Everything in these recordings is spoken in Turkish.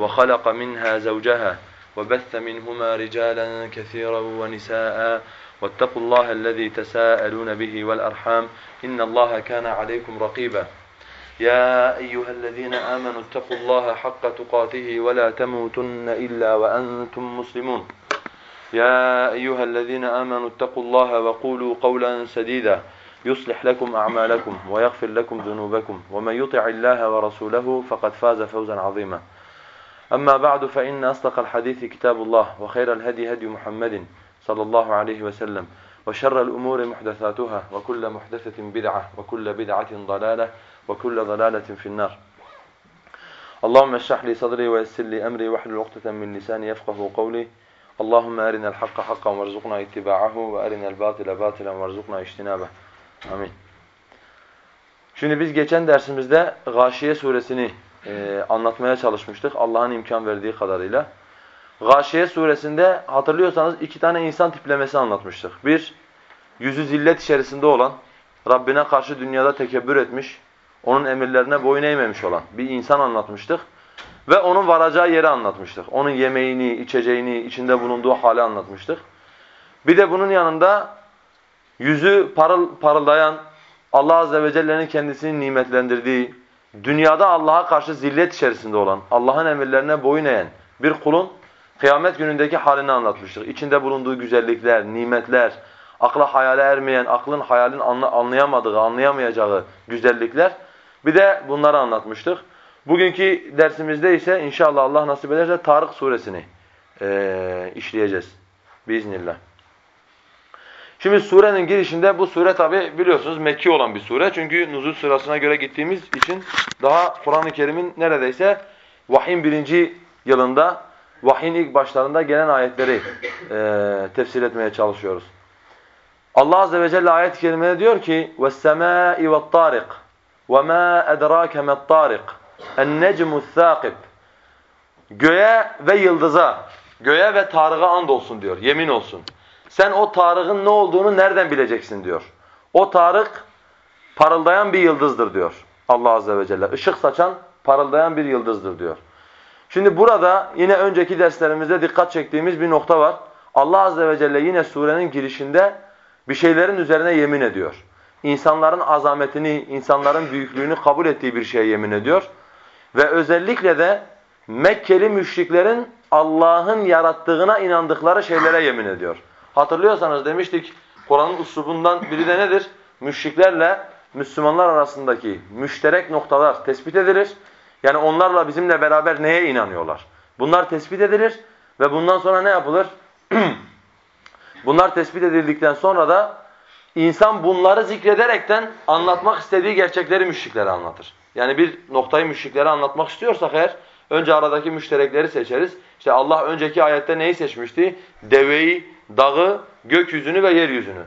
وخلق منها زوجها وبث منهما رجالا كثيرا ونساء واتقوا الله الذي تساءلون به والأرحام إن الله كان عليكم رقيبا. يا أيها الذين آمنوا اتقوا الله حق تقاته ولا تموتن إلا وأنتم مسلمون. يا أيها الذين آمنوا اتقوا الله وقولوا قولا سديدا. يصلح لكم أعمالكم ويغفر لكم ذنوبكم. ومن يطع الله ورسوله فقد فاز فوزا عظيما. أما بعد فإن أصدق الحديث كتاب الله وخير الهدي هدي محمد صلى الله عليه وسلم وشر الأمور محدثاتها وكل محدثة بدعة وكل بدعة ضلالة وكل ضلالة في النار اللهم اشرح لي صدري ويسر لي أمري واحلل عقدة من لساني يفقه قولي اللهم أرنا الحق حقا وارزقنا اتباعه وأرنا الباطل باطلا وارزقنا اجتنابه Amin. Şimdi biz geçen dersimizde Gâşiye suresini e, anlatmaya çalışmıştık Allah'ın imkan verdiği kadarıyla. Gâşiye suresinde hatırlıyorsanız iki tane insan tiplemesi anlatmıştık. Bir, yüzü zillet içerisinde olan, Rabbine karşı dünyada tekebbür etmiş, onun emirlerine boyun eğmemiş olan bir insan anlatmıştık. Ve onun varacağı yeri anlatmıştık. Onun yemeğini, içeceğini, içinde bulunduğu hali anlatmıştık. Bir de bunun yanında yüzü parıl, parıldayan, Allah Azze ve Celle'nin kendisini nimetlendirdiği, dünyada Allah'a karşı zillet içerisinde olan, Allah'ın emirlerine boyun eğen bir kulun kıyamet günündeki halini anlatmıştık. İçinde bulunduğu güzellikler, nimetler, akla hayale ermeyen, aklın hayalin anlayamadığı, anlayamayacağı güzellikler. Bir de bunları anlatmıştık. Bugünkü dersimizde ise inşallah Allah nasip ederse Tarık suresini e, işleyeceğiz. Biiznillah. Şimdi surenin girişinde bu sure tabi biliyorsunuz Mekki olan bir sure. Çünkü nuzul sırasına göre gittiğimiz için daha Kur'an-ı Kerim'in neredeyse vahyin birinci yılında, vahyin ilk başlarında gelen ayetleri e, tefsir etmeye çalışıyoruz. Allah Azze ve Celle ayet-i kerimede diyor ki وَالسَّمَاءِ وَالطَّارِقِ وَمَا أَدْرَاكَ مَا الطَّارِقِ النَّجْمُ الثَّاقِبِ Göğe ve yıldıza, göğe ve Tarık'a and olsun diyor, yemin olsun. Sen o Tarık'ın ne olduğunu nereden bileceksin diyor. O Tarık parıldayan bir yıldızdır diyor Allah Azze ve Celle. Işık saçan, parıldayan bir yıldızdır diyor. Şimdi burada yine önceki derslerimizde dikkat çektiğimiz bir nokta var. Allah Azze ve Celle yine surenin girişinde bir şeylerin üzerine yemin ediyor. İnsanların azametini, insanların büyüklüğünü kabul ettiği bir şeye yemin ediyor. Ve özellikle de Mekkeli müşriklerin Allah'ın yarattığına inandıkları şeylere yemin ediyor. Hatırlıyorsanız demiştik Kur'an'ın uslubundan biri de nedir? Müşriklerle Müslümanlar arasındaki müşterek noktalar tespit edilir. Yani onlarla bizimle beraber neye inanıyorlar? Bunlar tespit edilir ve bundan sonra ne yapılır? Bunlar tespit edildikten sonra da insan bunları zikrederekten anlatmak istediği gerçekleri müşriklere anlatır. Yani bir noktayı müşriklere anlatmak istiyorsak eğer önce aradaki müşterekleri seçeriz. İşte Allah önceki ayette neyi seçmişti? Deveyi, dağı, gökyüzünü ve yeryüzünü.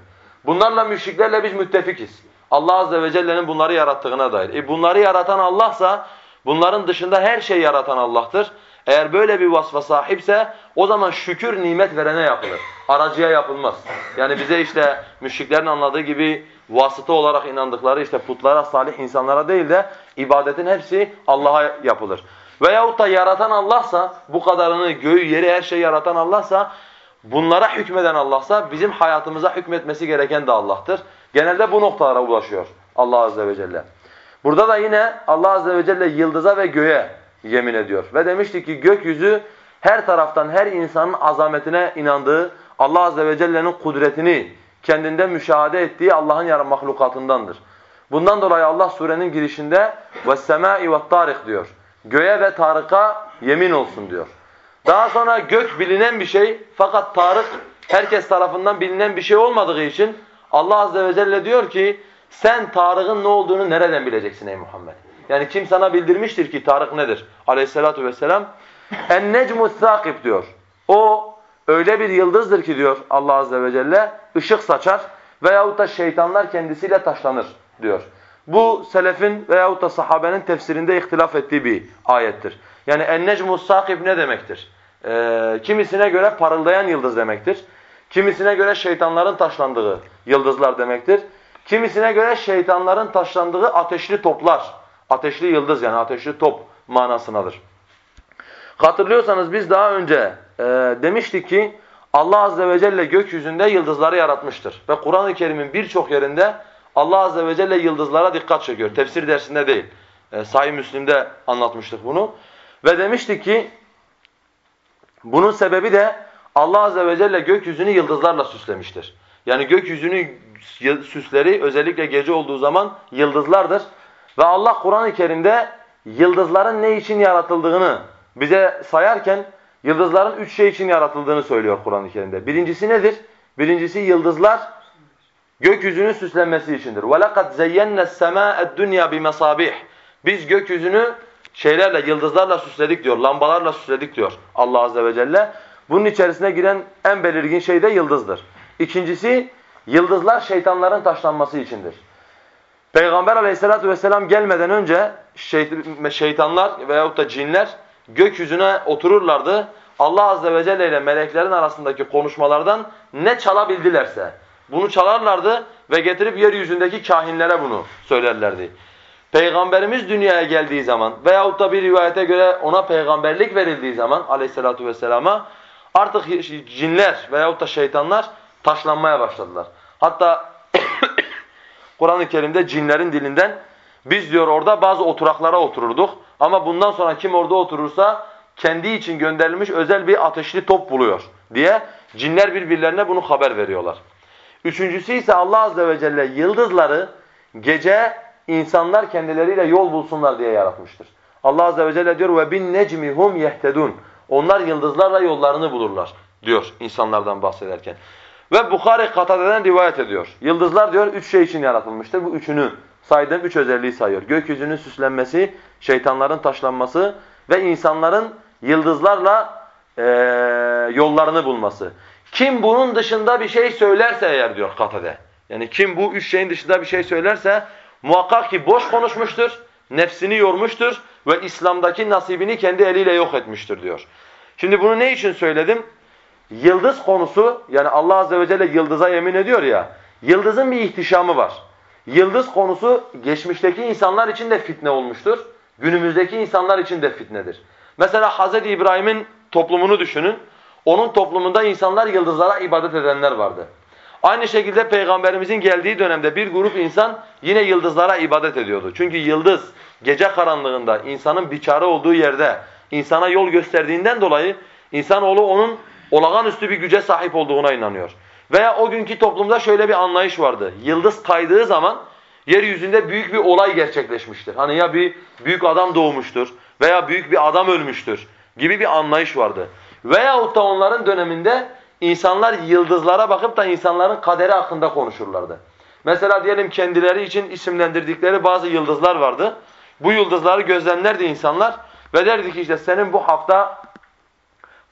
Bunlarla müşriklerle biz müttefikiz. Allah Azze ve Celle'nin bunları yarattığına dair. E bunları yaratan Allah'sa bunların dışında her şey yaratan Allah'tır. Eğer böyle bir vasfa sahipse o zaman şükür nimet verene yapılır. Aracıya yapılmaz. Yani bize işte müşriklerin anladığı gibi vasıta olarak inandıkları işte putlara, salih insanlara değil de ibadetin hepsi Allah'a yapılır. Veyahut da yaratan Allah'sa, bu kadarını göğü, yeri, her şeyi yaratan Allah'sa, bunlara hükmeden Allah'sa bizim hayatımıza hükmetmesi gereken de Allah'tır. Genelde bu noktalara ulaşıyor Allah Azze ve Celle. Burada da yine Allah Azze ve Celle yıldıza ve göğe yemin ediyor. Ve demiştik ki gökyüzü her taraftan her insanın azametine inandığı, Allah Azze ve Celle'nin kudretini kendinde müşahede ettiği Allah'ın yarı mahlukatındandır. Bundan dolayı Allah surenin girişinde وَالسَّمَاءِ وَالطَّارِقِ diyor. Göğe ve Tarık'a yemin olsun diyor. Daha sonra gök bilinen bir şey fakat Tarık herkes tarafından bilinen bir şey olmadığı için Allah Azze ve Celle diyor ki sen Tarık'ın ne olduğunu nereden bileceksin ey Muhammed? Yani kim sana bildirmiştir ki Tarık nedir? Aleyhissalatu vesselam. En-necmu thâkib diyor. O öyle bir yıldızdır ki diyor Allah azze ve celle ışık saçar veyahut da şeytanlar kendisiyle taşlanır diyor. Bu selefin veyahut da sahabenin tefsirinde ihtilaf ettiği bir ayettir. Yani en-necmu thâkib ne demektir? Ee, kimisine göre parıldayan yıldız demektir. Kimisine göre şeytanların taşlandığı yıldızlar demektir. Kimisine göre şeytanların taşlandığı ateşli toplar, ateşli yıldız yani ateşli top manasınadır. Hatırlıyorsanız biz daha önce e, demiştik ki Allah Azze ve Celle gökyüzünde yıldızları yaratmıştır. Ve Kur'an-ı Kerim'in birçok yerinde Allah Azze ve Celle yıldızlara dikkat çekiyor. Tefsir dersinde değil. E, Sahih Müslim'de anlatmıştık bunu. Ve demiştik ki bunun sebebi de Allah Azze ve Celle gökyüzünü yıldızlarla süslemiştir. Yani gökyüzünün süsleri özellikle gece olduğu zaman yıldızlardır. Ve Allah Kur'an-ı Kerim'de yıldızların ne için yaratıldığını bize sayarken yıldızların üç şey için yaratıldığını söylüyor Kur'an-ı Kerim'de. Birincisi nedir? Birincisi yıldızlar gökyüzünün süslenmesi içindir. وَلَقَدْ زَيَّنَّ السَّمَاءَ الدُّنْيَا بِمَصَابِحِ Biz gökyüzünü şeylerle, yıldızlarla süsledik diyor, lambalarla süsledik diyor Allah Azze ve Celle. Bunun içerisine giren en belirgin şey de yıldızdır. İkincisi, yıldızlar şeytanların taşlanması içindir. Peygamber aleyhissalatü vesselam gelmeden önce şeytanlar veyahut da cinler gökyüzüne otururlardı. Allah azze ve celle ile meleklerin arasındaki konuşmalardan ne çalabildilerse bunu çalarlardı ve getirip yeryüzündeki kahinlere bunu söylerlerdi. Peygamberimiz dünyaya geldiği zaman veyahut da bir rivayete göre ona peygamberlik verildiği zaman aleyhissalatu vesselama artık cinler veyahut da şeytanlar taşlanmaya başladılar. Hatta Kur'an-ı Kerim'de cinlerin dilinden biz diyor orada bazı oturaklara otururduk ama bundan sonra kim orada oturursa kendi için gönderilmiş özel bir ateşli top buluyor diye cinler birbirlerine bunu haber veriyorlar. Üçüncüsü ise Allah azze ve celle yıldızları gece insanlar kendileriyle yol bulsunlar diye yaratmıştır. Allah azze ve celle diyor ve bin necmihum yehtedun. Onlar yıldızlarla yollarını bulurlar diyor insanlardan bahsederken. Ve Bukhari Katade'den rivayet ediyor. Yıldızlar diyor üç şey için yaratılmıştır. Bu üçünü saydığım üç özelliği sayıyor. Gökyüzünün süslenmesi, şeytanların taşlanması ve insanların yıldızlarla e, yollarını bulması. Kim bunun dışında bir şey söylerse eğer diyor Katade. Yani kim bu üç şeyin dışında bir şey söylerse muhakkak ki boş konuşmuştur, nefsini yormuştur ve İslam'daki nasibini kendi eliyle yok etmiştir diyor. Şimdi bunu ne için söyledim? Yıldız konusu yani Allah Azze ve Celle yıldıza yemin ediyor ya. Yıldızın bir ihtişamı var. Yıldız konusu geçmişteki insanlar için de fitne olmuştur. Günümüzdeki insanlar için de fitnedir. Mesela Hz. İbrahim'in toplumunu düşünün. Onun toplumunda insanlar yıldızlara ibadet edenler vardı. Aynı şekilde Peygamberimizin geldiği dönemde bir grup insan yine yıldızlara ibadet ediyordu. Çünkü yıldız gece karanlığında insanın biçare olduğu yerde insana yol gösterdiğinden dolayı insanoğlu onun olağanüstü bir güce sahip olduğuna inanıyor. Veya o günkü toplumda şöyle bir anlayış vardı. Yıldız kaydığı zaman yeryüzünde büyük bir olay gerçekleşmiştir. Hani ya bir büyük adam doğmuştur veya büyük bir adam ölmüştür gibi bir anlayış vardı. Veyahut da onların döneminde insanlar yıldızlara bakıp da insanların kaderi hakkında konuşurlardı. Mesela diyelim kendileri için isimlendirdikleri bazı yıldızlar vardı. Bu yıldızları gözlemlerdi insanlar ve derdi ki işte senin bu hafta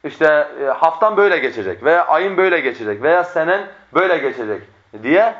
işte e, haftan böyle geçecek veya ayın böyle geçecek veya senen böyle geçecek diye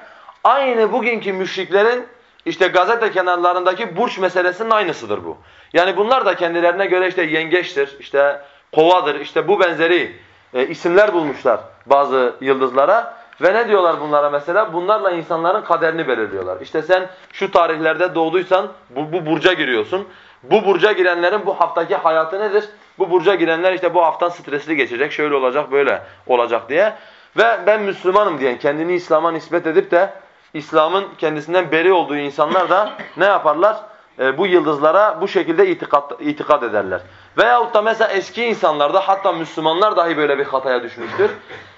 aynı bugünkü müşriklerin işte gazete kenarlarındaki burç meselesinin aynısıdır bu. Yani bunlar da kendilerine göre işte yengeçtir, işte kovadır, işte bu benzeri e, isimler bulmuşlar bazı yıldızlara. Ve ne diyorlar bunlara mesela? Bunlarla insanların kaderini belirliyorlar. İşte sen şu tarihlerde doğduysan bu, bu burca giriyorsun. Bu burca girenlerin bu haftaki hayatı nedir? Bu burca girenler işte bu haftan stresli geçecek, şöyle olacak, böyle olacak diye. Ve ben Müslümanım diyen, kendini İslam'a nispet edip de İslam'ın kendisinden beri olduğu insanlar da ne yaparlar? E, bu yıldızlara bu şekilde itikat, itikat ederler. Veyahut da mesela eski insanlarda hatta Müslümanlar dahi böyle bir hataya düşmüştür.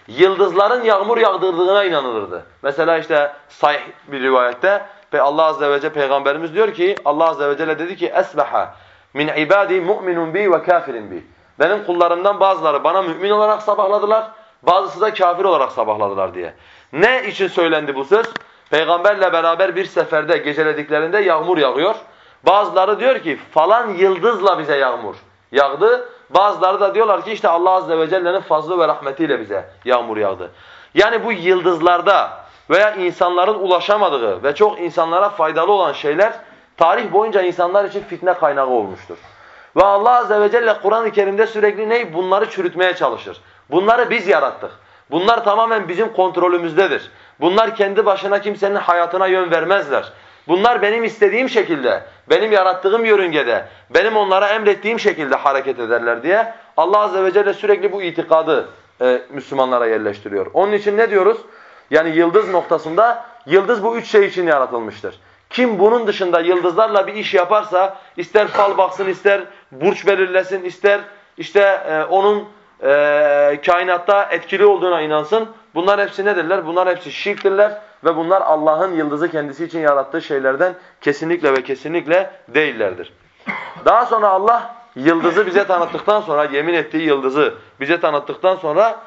Yıldızların yağmur yağdırdığına inanılırdı. Mesela işte sahih bir rivayette Allah azze ve celle peygamberimiz diyor ki Allah azze ve celle dedi ki esbaha min ibadi mu'minun bi ve kafirin bi. Benim kullarımdan bazıları bana mümin olarak sabahladılar, bazısı da kafir olarak sabahladılar diye. Ne için söylendi bu söz? Peygamberle beraber bir seferde gecelediklerinde yağmur yağıyor. Bazıları diyor ki falan yıldızla bize yağmur yağdı Bazıları da diyorlar ki işte Allah azze ve celle'nin fazlı ve rahmetiyle bize yağmur yağdı. Yani bu yıldızlarda veya insanların ulaşamadığı ve çok insanlara faydalı olan şeyler tarih boyunca insanlar için fitne kaynağı olmuştur. Ve Allah azze ve celle Kur'an-ı Kerim'de sürekli ney? Bunları çürütmeye çalışır. Bunları biz yarattık. Bunlar tamamen bizim kontrolümüzdedir. Bunlar kendi başına kimsenin hayatına yön vermezler. Bunlar benim istediğim şekilde, benim yarattığım yörüngede, benim onlara emrettiğim şekilde hareket ederler diye Allah azze ve celle sürekli bu itikadı e, Müslümanlara yerleştiriyor. Onun için ne diyoruz? Yani yıldız noktasında yıldız bu üç şey için yaratılmıştır. Kim bunun dışında yıldızlarla bir iş yaparsa ister fal baksın, ister burç belirlesin, ister işte e, onun e, kainatta etkili olduğuna inansın. Bunlar hepsi nedirler? Bunlar hepsi şirktirler ve bunlar Allah'ın yıldızı kendisi için yarattığı şeylerden kesinlikle ve kesinlikle değillerdir. Daha sonra Allah yıldızı bize tanıttıktan sonra, yemin ettiği yıldızı bize tanıttıktan sonra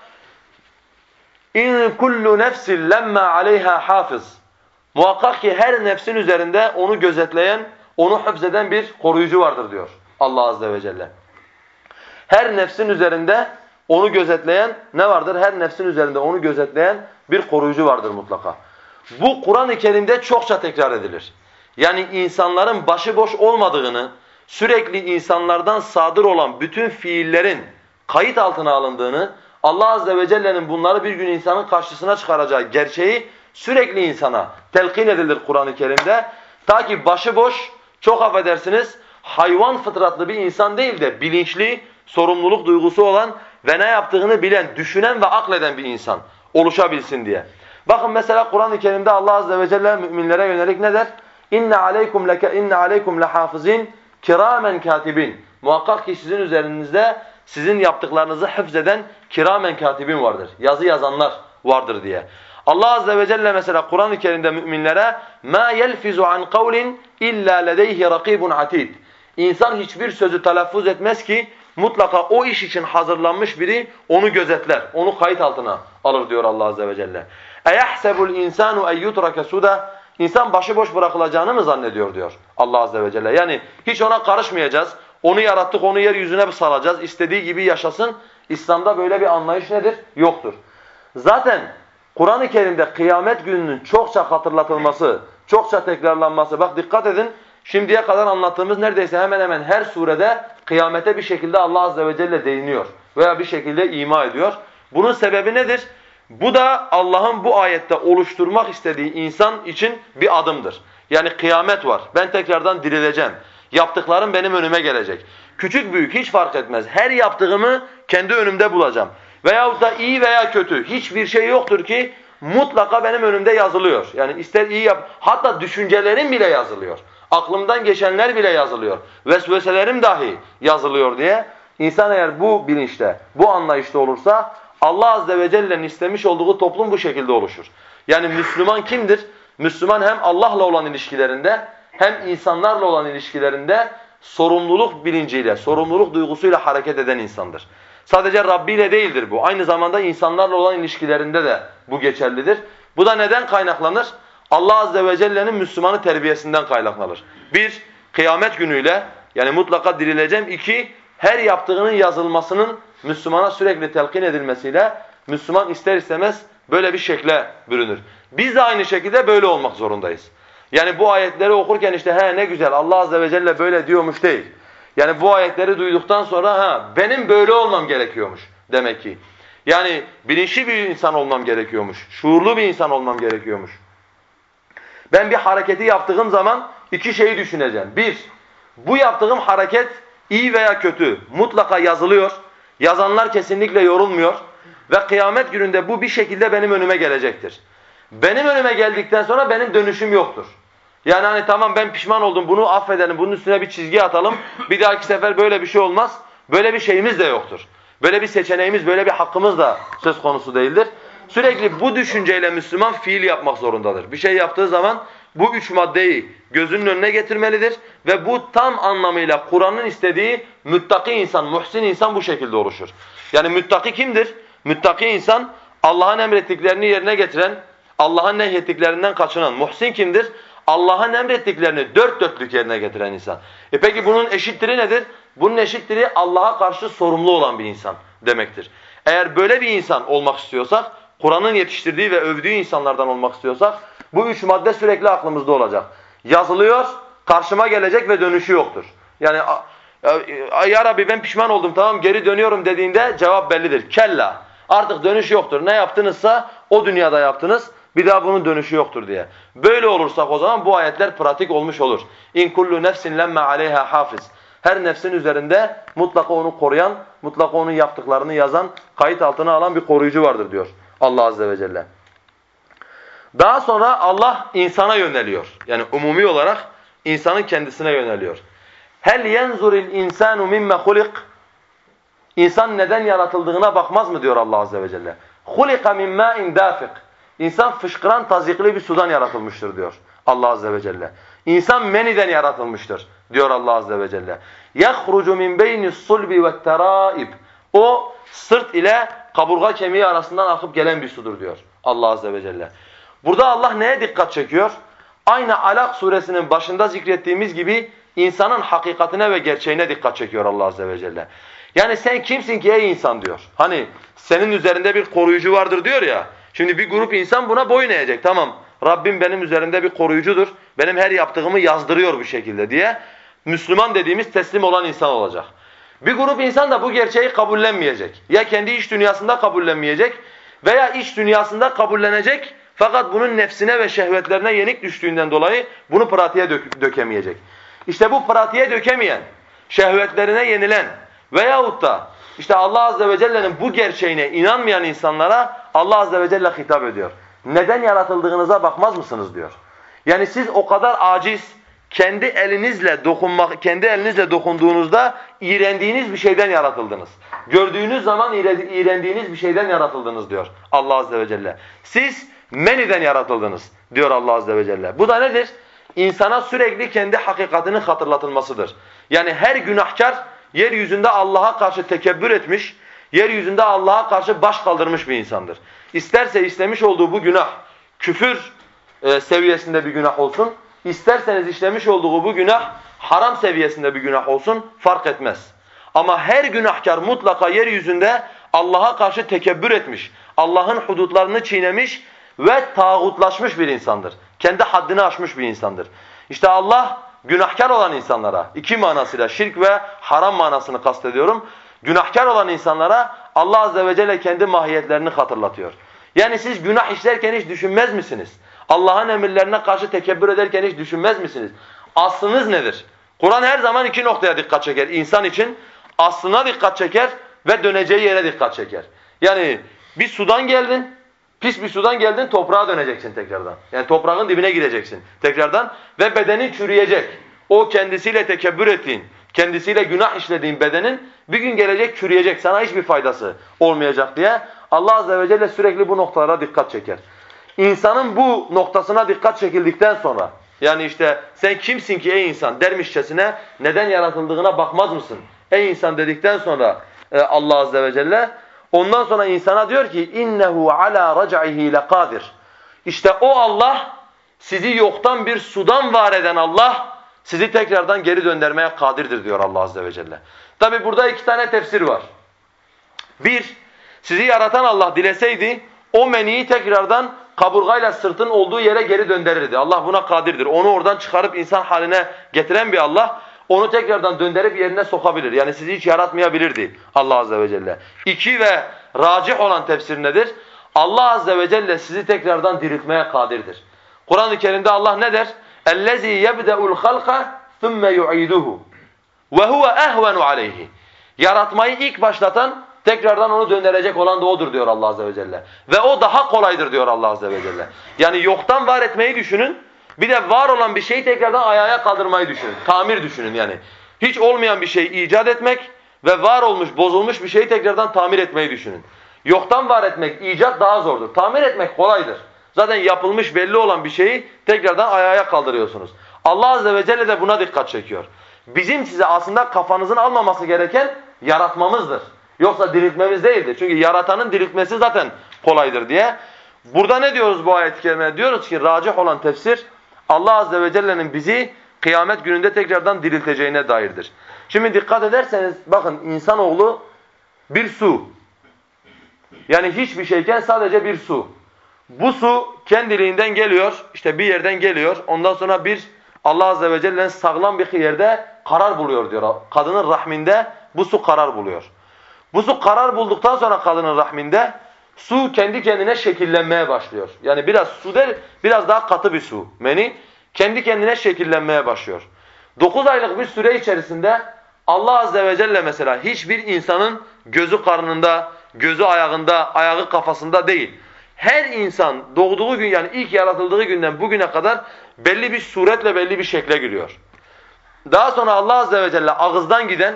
İn kullu nefsin lemma aleyha hafiz. Muhakkak ki her nefsin üzerinde onu gözetleyen, onu hıfzeden bir koruyucu vardır diyor Allah azze ve celle. Her nefsin üzerinde onu gözetleyen ne vardır? Her nefsin üzerinde onu gözetleyen bir koruyucu vardır mutlaka. Bu Kur'an-ı Kerim'de çokça tekrar edilir. Yani insanların başıboş olmadığını, sürekli insanlardan sadır olan bütün fiillerin kayıt altına alındığını, Allah Azze ve Celle'nin bunları bir gün insanın karşısına çıkaracağı gerçeği sürekli insana telkin edilir Kur'an-ı Kerim'de. Ta ki başıboş, çok affedersiniz, hayvan fıtratlı bir insan değil de bilinçli, sorumluluk duygusu olan ve ne yaptığını bilen, düşünen ve akleden bir insan oluşabilsin diye. Bakın mesela Kur'an-ı Kerim'de Allah azze ve celle müminlere yönelik ne der? İnne aleykum leke inne aleykum lehafizin kiramen katibin. Muhakkak ki sizin üzerinizde sizin yaptıklarınızı hıfzeden kiramen katibin vardır. Yazı yazanlar vardır diye. Allah azze ve celle mesela Kur'an-ı Kerim'de müminlere ma yelfizu an kavlin illa ledeyhi rakibun atid. İnsan hiçbir sözü telaffuz etmez ki mutlaka o iş için hazırlanmış biri onu gözetler, onu kayıt altına alır diyor Allah azze ve celle. اَيَحْسَبُ الْاِنْسَانُ اَنْ يُتْرَكَ سُدَى İnsan başıboş bırakılacağını mı zannediyor diyor Allah azze ve celle. Yani hiç ona karışmayacağız. Onu yarattık, onu yeryüzüne salacağız. İstediği gibi yaşasın. İslam'da böyle bir anlayış nedir? Yoktur. Zaten Kur'an-ı Kerim'de kıyamet gününün çokça hatırlatılması, çokça tekrarlanması. Bak dikkat edin. Şimdiye kadar anlattığımız neredeyse hemen hemen her surede kıyamete bir şekilde Allah azze ve celle değiniyor veya bir şekilde ima ediyor. Bunun sebebi nedir? Bu da Allah'ın bu ayette oluşturmak istediği insan için bir adımdır. Yani kıyamet var. Ben tekrardan dirileceğim. Yaptıklarım benim önüme gelecek. Küçük büyük hiç fark etmez. Her yaptığımı kendi önümde bulacağım. Veyahut da iyi veya kötü hiçbir şey yoktur ki mutlaka benim önümde yazılıyor. Yani ister iyi yap, hatta düşüncelerim bile yazılıyor. Aklımdan geçenler bile yazılıyor. Vesveselerim dahi yazılıyor diye. İnsan eğer bu bilinçte, bu anlayışta olursa Allah azze ve celle'nin istemiş olduğu toplum bu şekilde oluşur. Yani Müslüman kimdir? Müslüman hem Allah'la olan ilişkilerinde hem insanlarla olan ilişkilerinde sorumluluk bilinciyle, sorumluluk duygusuyla hareket eden insandır. Sadece Rabbi ile değildir bu. Aynı zamanda insanlarla olan ilişkilerinde de bu geçerlidir. Bu da neden kaynaklanır? Allah azze ve celle'nin Müslümanı terbiyesinden kaynaklanır. Bir, kıyamet günüyle yani mutlaka dirileceğim. İki, her yaptığının yazılmasının Müslümana sürekli telkin edilmesiyle Müslüman ister istemez böyle bir şekle bürünür. Biz de aynı şekilde böyle olmak zorundayız. Yani bu ayetleri okurken işte he ne güzel Allah azze ve celle böyle diyormuş değil. Yani bu ayetleri duyduktan sonra ha benim böyle olmam gerekiyormuş demek ki. Yani bilinçli bir insan olmam gerekiyormuş. Şuurlu bir insan olmam gerekiyormuş. Ben bir hareketi yaptığım zaman iki şeyi düşüneceğim. Bir, bu yaptığım hareket iyi veya kötü mutlaka yazılıyor. Yazanlar kesinlikle yorulmuyor. Ve kıyamet gününde bu bir şekilde benim önüme gelecektir. Benim önüme geldikten sonra benim dönüşüm yoktur. Yani hani tamam ben pişman oldum bunu affedelim bunun üstüne bir çizgi atalım. Bir dahaki sefer böyle bir şey olmaz. Böyle bir şeyimiz de yoktur. Böyle bir seçeneğimiz, böyle bir hakkımız da söz konusu değildir. Sürekli bu düşünceyle Müslüman fiil yapmak zorundadır. Bir şey yaptığı zaman bu üç maddeyi gözünün önüne getirmelidir ve bu tam anlamıyla Kur'an'ın istediği müttaki insan, muhsin insan bu şekilde oluşur. Yani müttaki kimdir? Müttaki insan Allah'ın emrettiklerini yerine getiren, Allah'ın nehyettiklerinden kaçınan. Muhsin kimdir? Allah'ın emrettiklerini dört dörtlük yerine getiren insan. E peki bunun eşittiri nedir? Bunun eşittiri Allah'a karşı sorumlu olan bir insan demektir. Eğer böyle bir insan olmak istiyorsak, Kur'an'ın yetiştirdiği ve övdüğü insanlardan olmak istiyorsak bu üç madde sürekli aklımızda olacak. Yazılıyor, karşıma gelecek ve dönüşü yoktur. Yani ya Rabbi ben pişman oldum tamam geri dönüyorum dediğinde cevap bellidir. Kella. Artık dönüş yoktur. Ne yaptınızsa o dünyada yaptınız. Bir daha bunun dönüşü yoktur diye. Böyle olursak o zaman bu ayetler pratik olmuş olur. İn kullu nefsin lemme aleyha hafiz. Her nefsin üzerinde mutlaka onu koruyan, mutlaka onun yaptıklarını yazan, kayıt altına alan bir koruyucu vardır diyor Allah azze ve celle. Daha sonra Allah insana yöneliyor. Yani umumi olarak insanın kendisine yöneliyor. Hel yenzuril insanu mimme hulik? İnsan neden yaratıldığına bakmaz mı diyor Allah azze ve celle. Hulika min ma'in dafik. İnsan fışkıran tazikli bir sudan yaratılmıştır diyor Allah azze ve celle. İnsan meniden yaratılmıştır diyor Allah azze ve celle. يَخْرُجُ مِنْ بَيْنِ الصُّلْبِ وَالتَّرَائِبِ O sırt ile kaburga kemiği arasından akıp gelen bir sudur diyor Allah azze ve celle. Burada Allah neye dikkat çekiyor? Aynı Alak suresinin başında zikrettiğimiz gibi insanın hakikatine ve gerçeğine dikkat çekiyor Allah azze ve celle. Yani sen kimsin ki ey insan diyor. Hani senin üzerinde bir koruyucu vardır diyor ya. Şimdi bir grup insan buna boyun eğecek. Tamam Rabbim benim üzerinde bir koruyucudur. Benim her yaptığımı yazdırıyor bir şekilde diye. Müslüman dediğimiz teslim olan insan olacak. Bir grup insan da bu gerçeği kabullenmeyecek. Ya kendi iç dünyasında kabullenmeyecek veya iç dünyasında kabullenecek fakat bunun nefsine ve şehvetlerine yenik düştüğünden dolayı bunu pratiğe dök dökemeyecek. İşte bu pratiğe dökemeyen, şehvetlerine yenilen veyahut da işte Allah Azze ve Celle'nin bu gerçeğine inanmayan insanlara Allah Azze ve Celle hitap ediyor. Neden yaratıldığınıza bakmaz mısınız diyor. Yani siz o kadar aciz, kendi elinizle dokunmak, kendi elinizle dokunduğunuzda iğrendiğiniz bir şeyden yaratıldınız. Gördüğünüz zaman iğrendiğiniz bir şeyden yaratıldınız diyor Allah Azze ve Celle. Siz meniden yaratıldınız diyor Allah Azze ve Celle. Bu da nedir? İnsana sürekli kendi hakikatini hatırlatılmasıdır. Yani her günahkar yeryüzünde Allah'a karşı tekebbür etmiş, yeryüzünde Allah'a karşı baş kaldırmış bir insandır. İsterse işlemiş olduğu bu günah küfür e, seviyesinde bir günah olsun, isterseniz işlemiş olduğu bu günah haram seviyesinde bir günah olsun fark etmez. Ama her günahkar mutlaka yeryüzünde Allah'a karşı tekebbür etmiş, Allah'ın hudutlarını çiğnemiş ve tağutlaşmış bir insandır. Kendi haddini aşmış bir insandır. İşte Allah günahkar olan insanlara, iki manasıyla şirk ve haram manasını kastediyorum. Günahkar olan insanlara Allah Azze ve Celle kendi mahiyetlerini hatırlatıyor. Yani siz günah işlerken hiç düşünmez misiniz? Allah'ın emirlerine karşı tekebbür ederken hiç düşünmez misiniz? Aslınız nedir? Kur'an her zaman iki noktaya dikkat çeker. İnsan için aslına dikkat çeker ve döneceği yere dikkat çeker. Yani bir sudan geldin, pis bir sudan geldin toprağa döneceksin tekrardan. Yani toprağın dibine gireceksin tekrardan ve bedenin çürüyecek. O kendisiyle tekebbür ettiğin, kendisiyle günah işlediğin bedenin bir gün gelecek çürüyecek. Sana hiçbir faydası olmayacak diye Allah Azze ve Celle sürekli bu noktalara dikkat çeker. İnsanın bu noktasına dikkat çekildikten sonra yani işte sen kimsin ki ey insan dermişçesine neden yaratıldığına bakmaz mısın? Ey insan dedikten sonra e, Allah Azze ve Celle ondan sonra insana diyor ki innehu ala rac'ihi laqadir. İşte o Allah sizi yoktan bir sudan var eden Allah sizi tekrardan geri döndürmeye kadirdir diyor Allah Azze ve Celle. Tabi burada iki tane tefsir var. Bir, sizi yaratan Allah dileseydi o meniyi tekrardan kaburgayla sırtın olduğu yere geri döndürürdü. Allah buna kadirdir. Onu oradan çıkarıp insan haline getiren bir Allah onu tekrardan döndürüp yerine sokabilir. Yani sizi hiç yaratmayabilirdi Allah Azze ve Celle. İki ve racih olan tefsir nedir? Allah Azze ve Celle sizi tekrardan diriltmeye kadirdir. Kur'an-ı Kerim'de Allah ne der? اَلَّذ۪ي يَبْدَأُ الْخَلْقَ ثُمَّ يُعِيدُهُ وَهُوَ اَهْوَنُ عَلَيْهِ Yaratmayı ilk başlatan, tekrardan onu döndürecek olan da odur diyor Allah Azze ve Celle. Ve o daha kolaydır diyor Allah Azze ve Celle. Yani yoktan var etmeyi düşünün, bir de var olan bir şeyi tekrardan ayağa kaldırmayı düşünün. Tamir düşünün yani. Hiç olmayan bir şeyi icat etmek ve var olmuş, bozulmuş bir şeyi tekrardan tamir etmeyi düşünün. Yoktan var etmek, icat daha zordur. Tamir etmek kolaydır. Zaten yapılmış belli olan bir şeyi tekrardan ayağa kaldırıyorsunuz. Allah Azze ve Celle de buna dikkat çekiyor. Bizim size aslında kafanızın almaması gereken yaratmamızdır. Yoksa diriltmemiz değildir. Çünkü yaratanın diriltmesi zaten kolaydır diye. Burada ne diyoruz bu ayet-i kerimede? Diyoruz ki racih olan tefsir Allah Azze ve Celle'nin bizi kıyamet gününde tekrardan dirilteceğine dairdir. Şimdi dikkat ederseniz bakın insanoğlu bir su. Yani hiçbir şeyken sadece bir su. Bu su kendiliğinden geliyor, işte bir yerden geliyor. Ondan sonra bir Allah Azze ve Celle'nin sağlam bir yerde karar buluyor diyor. Kadının rahminde bu su karar buluyor. Bu su karar bulduktan sonra kadının rahminde su kendi kendine şekillenmeye başlıyor. Yani biraz su der, biraz daha katı bir su. Meni kendi kendine şekillenmeye başlıyor. 9 aylık bir süre içerisinde Allah Azze ve Celle mesela hiçbir insanın gözü karnında, gözü ayağında, ayağı kafasında değil. Her insan doğduğu gün yani ilk yaratıldığı günden bugüne kadar belli bir suretle belli bir şekle giriyor. Daha sonra Allah Azze ve Celle ağızdan giden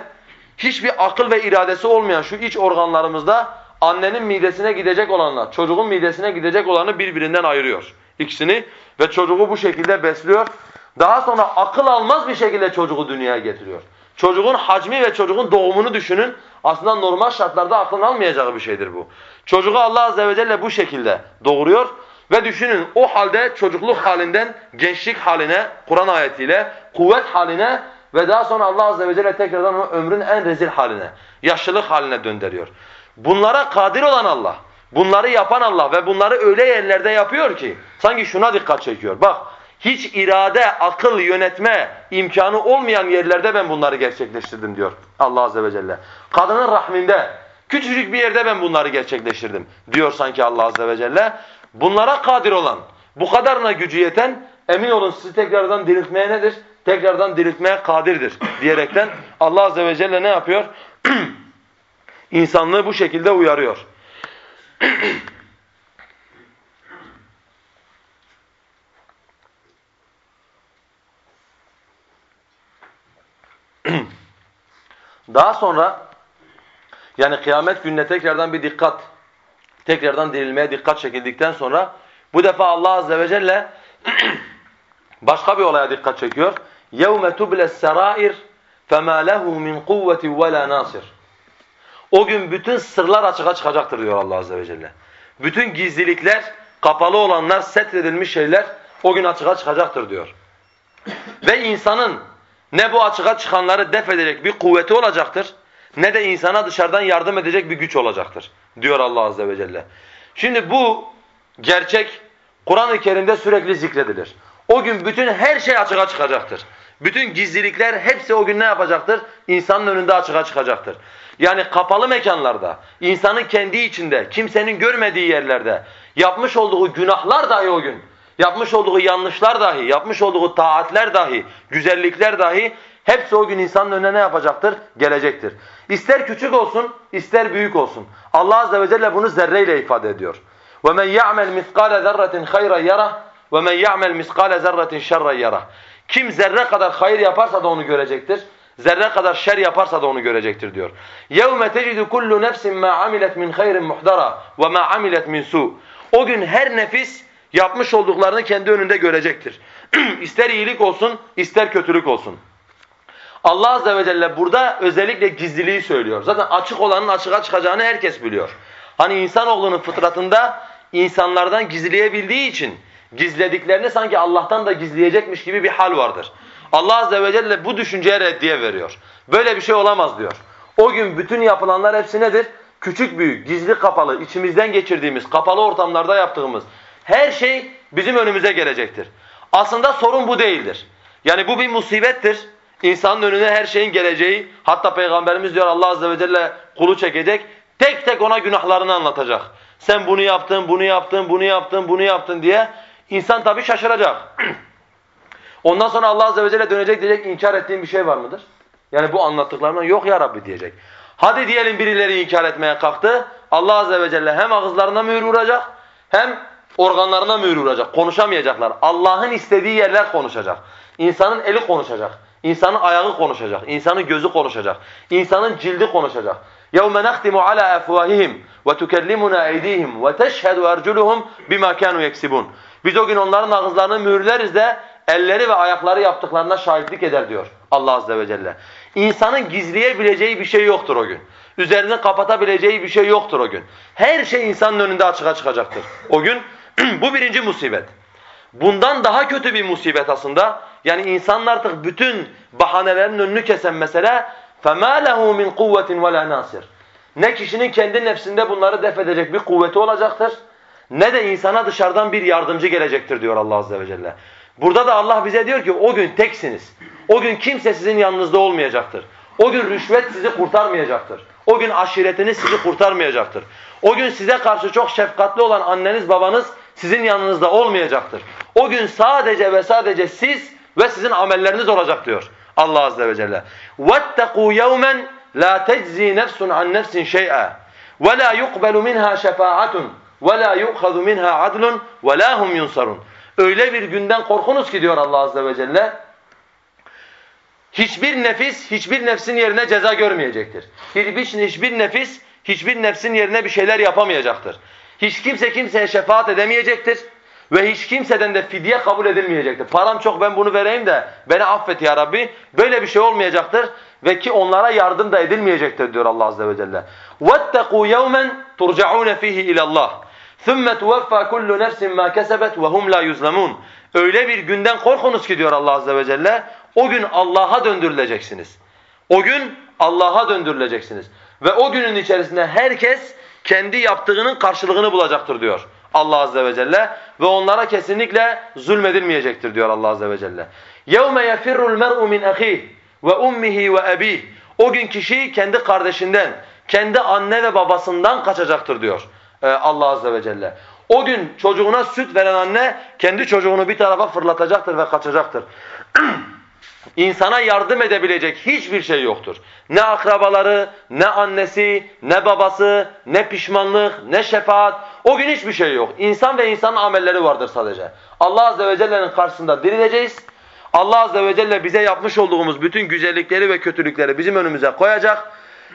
hiçbir akıl ve iradesi olmayan şu iç organlarımızda annenin midesine gidecek olanla çocuğun midesine gidecek olanı birbirinden ayırıyor. İkisini ve çocuğu bu şekilde besliyor. Daha sonra akıl almaz bir şekilde çocuğu dünyaya getiriyor. Çocuğun hacmi ve çocuğun doğumunu düşünün. Aslında normal şartlarda aklın almayacağı bir şeydir bu. Çocuğu Allah Azze ve Celle bu şekilde doğuruyor. Ve düşünün o halde çocukluk halinden gençlik haline, Kur'an ayetiyle, kuvvet haline ve daha sonra Allah Azze ve Celle tekrardan onu ömrün en rezil haline, yaşlılık haline döndürüyor. Bunlara kadir olan Allah, bunları yapan Allah ve bunları öyle yerlerde yapıyor ki sanki şuna dikkat çekiyor. Bak hiç irade, akıl yönetme imkanı olmayan yerlerde ben bunları gerçekleştirdim diyor Allah Azze ve Celle. Kadının rahminde, küçücük bir yerde ben bunları gerçekleştirdim diyor sanki Allah Azze ve Celle. Bunlara kadir olan, bu kadarına gücü yeten emin olun sizi tekrardan diriltmeye nedir? Tekrardan diriltmeye kadirdir diyerekten Allah Azze ve Celle ne yapıyor? İnsanlığı bu şekilde uyarıyor. Daha sonra yani kıyamet gününe tekrardan bir dikkat, tekrardan dirilmeye dikkat çekildikten sonra bu defa Allah Azze ve Celle başka bir olaya dikkat çekiyor. يَوْمَ تُبْلَ السَّرَائِرْ فَمَا لَهُ مِنْ قُوَّةٍ وَلَا نَاصِرٍ O gün bütün sırlar açığa çıkacaktır diyor Allah Azze ve Celle. Bütün gizlilikler, kapalı olanlar, setredilmiş şeyler o gün açığa çıkacaktır diyor. Ve insanın ne bu açığa çıkanları def edecek bir kuvveti olacaktır, ne de insana dışarıdan yardım edecek bir güç olacaktır diyor Allah Azze ve Celle. Şimdi bu gerçek Kur'an-ı Kerim'de sürekli zikredilir. O gün bütün her şey açığa çıkacaktır. Bütün gizlilikler hepsi o gün ne yapacaktır? İnsanın önünde açığa çıkacaktır. Yani kapalı mekanlarda, insanın kendi içinde, kimsenin görmediği yerlerde yapmış olduğu günahlar dahi o gün, yapmış olduğu yanlışlar dahi, yapmış olduğu taatler dahi, güzellikler dahi hepsi o gün insanın önüne ne yapacaktır? Gelecektir. İster küçük olsun, ister büyük olsun. Allah Azze ve Celle bunu zerreyle ifade ediyor. وَمَنْ يَعْمَلْ مِثْقَالَ ذَرَّةٍ خَيْرًا يَرَهُ وَمَنْ يَعْمَلْ مِثْقَالَ ذَرَّةٍ شَرًّا يَرَهُ Kim zerre kadar hayır yaparsa da onu görecektir. Zerre kadar şer yaparsa da onu görecektir diyor. يَوْمَ تَجِدُ كُلُّ نَفْسٍ مَا عَمِلَتْ مِنْ خَيْرٍ مُحْدَرًا وَمَا عَمِلَتْ مِنْ سُوءٍ O gün her nefis yapmış olduklarını kendi önünde görecektir. ister iyilik olsun, ister kötülük olsun. Allah Azze ve Celle burada özellikle gizliliği söylüyor. Zaten açık olanın açığa çıkacağını herkes biliyor. Hani insanoğlunun fıtratında insanlardan gizleyebildiği için gizlediklerini sanki Allah'tan da gizleyecekmiş gibi bir hal vardır. Allah Azze ve Celle bu düşünceye reddiye veriyor. Böyle bir şey olamaz diyor. O gün bütün yapılanlar hepsi nedir? Küçük büyük, gizli kapalı, içimizden geçirdiğimiz, kapalı ortamlarda yaptığımız her şey bizim önümüze gelecektir. Aslında sorun bu değildir. Yani bu bir musibettir. İnsanın önüne her şeyin geleceği, hatta Peygamberimiz diyor Allah Azze ve Celle kulu çekecek, tek tek ona günahlarını anlatacak. Sen bunu yaptın, bunu yaptın, bunu yaptın, bunu yaptın diye insan tabii şaşıracak. Ondan sonra Allah Azze ve Celle dönecek diyecek inkar ettiğin bir şey var mıdır? Yani bu anlattıklarından yok ya Rabbi diyecek. Hadi diyelim birileri inkar etmeye kalktı. Allah Azze ve Celle hem ağızlarına mühür vuracak hem organlarına mühür vuracak. Konuşamayacaklar. Allah'ın istediği yerler konuşacak. İnsanın eli konuşacak. İnsanın ayağı konuşacak. İnsanın gözü konuşacak. İnsanın cildi konuşacak. يَوْمَ نَخْتِمُ عَلَى أَفْوَاهِهِمْ وَتُكَلِّمُنَا اَيْدِيهِمْ وَتَشْهَدُ أَرْجُلُهُمْ بِمَا كَانُوا يَكْسِبُونَ Biz o gün onların ağızlarını mühürleriz de elleri ve ayakları yaptıklarına şahitlik eder diyor Allah Azze ve Celle. İnsanın gizleyebileceği bir şey yoktur o gün. Üzerini kapatabileceği bir şey yoktur o gün. Her şey insanın önünde açığa çıkacaktır. O gün bu birinci musibet. Bundan daha kötü bir musibet aslında. Yani insanın artık bütün bahanelerin önünü kesen mesele فَمَا لَهُ مِنْ قُوَّةٍ وَلَا نَاصِرٍ Ne kişinin kendi nefsinde bunları def edecek bir kuvveti olacaktır, ne de insana dışarıdan bir yardımcı gelecektir diyor Allah Azze ve Celle. Burada da Allah bize diyor ki o gün teksiniz. O gün kimse sizin yanınızda olmayacaktır. O gün rüşvet sizi kurtarmayacaktır. O gün aşiretiniz sizi kurtarmayacaktır. O gün size karşı çok şefkatli olan anneniz babanız sizin yanınızda olmayacaktır. O gün sadece ve sadece siz ve sizin amelleriniz olacak diyor Allah Azze ve Celle. وَاتَّقُوا يَوْمًا لَا تَجْزِي نَفْسٌ عَنْ نَفْسٍ شَيْئًا وَلَا يُقْبَلُ مِنْهَا شَفَاعَةٌ وَلَا يُؤْخَذُ مِنْهَا عَدْلٌ وَلَا هُمْ يُنْصَرُونَ Öyle bir günden korkunuz ki diyor Allah Azze ve Celle. Hiçbir nefis, hiçbir nefsin yerine ceza görmeyecektir. Hiçbir, hiçbir nefis, hiçbir nefsin yerine bir şeyler yapamayacaktır. Hiç kimse kimseye şefaat edemeyecektir. Ve hiç kimseden de fidye kabul edilmeyecektir. Param çok ben bunu vereyim de beni affet ya Rabbi. Böyle bir şey olmayacaktır. Ve ki onlara yardım da edilmeyecektir diyor Allah Azze ve Celle. وَاتَّقُوا يَوْمًا تُرْجَعُونَ ف۪يهِ اِلَى اللّٰهِ ثُمَّ تُوَفَّى كُلُّ نَفْسٍ مَا كَسَبَتْ وَهُمْ لَا يُزْلَمُونَ Öyle bir günden korkunuz ki diyor Allah Azze ve Celle. O gün Allah'a döndürüleceksiniz. O gün Allah'a döndürüleceksiniz. Ve o günün içerisinde herkes kendi yaptığının karşılığını bulacaktır diyor Allah Azze ve Celle. Ve onlara kesinlikle zulmedilmeyecektir diyor Allah Azze ve Celle. يَوْمَ يَفِرُّ الْمَرْءُ مِنْ أَخِيهِ وَأُمِّهِ وَأَبِيهِ O gün kişi kendi kardeşinden, kendi anne ve babasından kaçacaktır diyor e, Allah Azze ve Celle. O gün çocuğuna süt veren anne kendi çocuğunu bir tarafa fırlatacaktır ve kaçacaktır. İnsana yardım edebilecek hiçbir şey yoktur. Ne akrabaları, ne annesi, ne babası, ne pişmanlık, ne şefaat. O gün hiçbir şey yok. İnsan ve insanın amelleri vardır sadece. Allah Azze ve Celle'nin karşısında dirileceğiz. Allah Azze ve Celle bize yapmış olduğumuz bütün güzellikleri ve kötülükleri bizim önümüze koyacak.